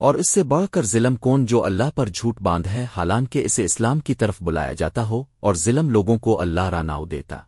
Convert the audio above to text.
اور اس سے بڑھ کر ظلم کون جو اللہ پر جھوٹ باندھ ہے، حالانکہ اسے اسلام کی طرف بلایا جاتا ہو اور ظلم لوگوں کو اللہ راناؤ دیتا۔